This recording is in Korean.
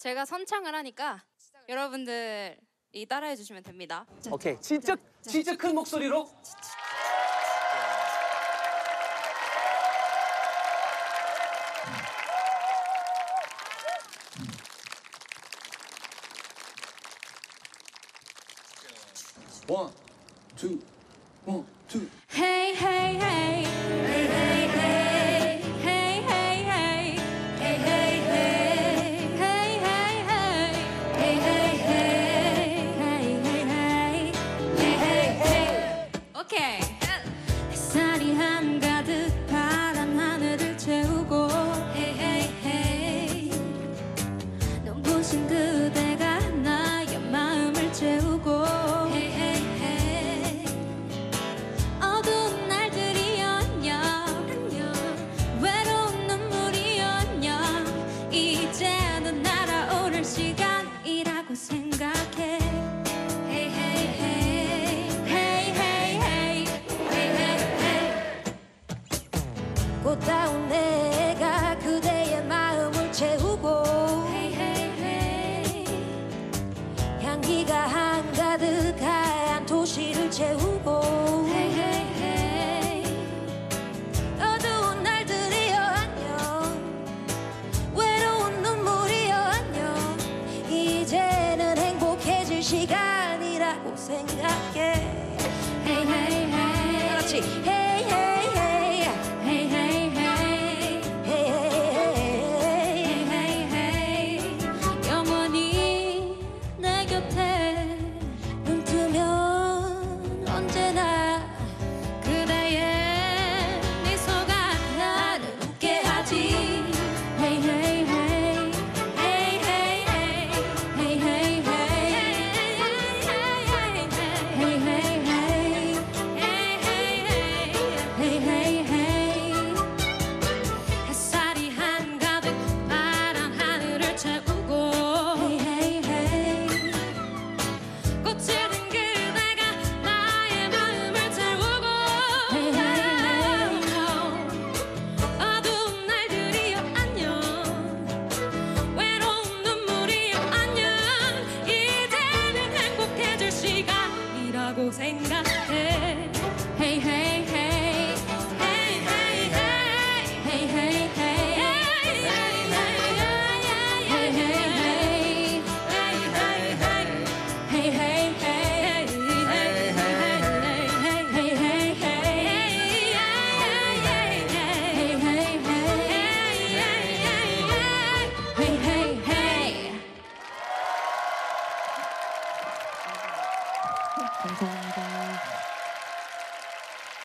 제가 선창을 하니까 여러분들이 따라해 주시면 됩니다. 오케이. 진짜 진짜 큰 목소리로. One, two, one, two. Hey hey hey hey 꽃다운 내가 그대의 마음을 채우고 Hey hey hey 향기가 한가득 하얀 도시를 채우고 hey, hey, hey. 어두운 날들이여 안녕 외로운 눈물이여 안녕 이제는 행복해질 시간이라고 생각해 hey, hey, hey. 그렇지 hey, hey, hey. nos. 감사합니다.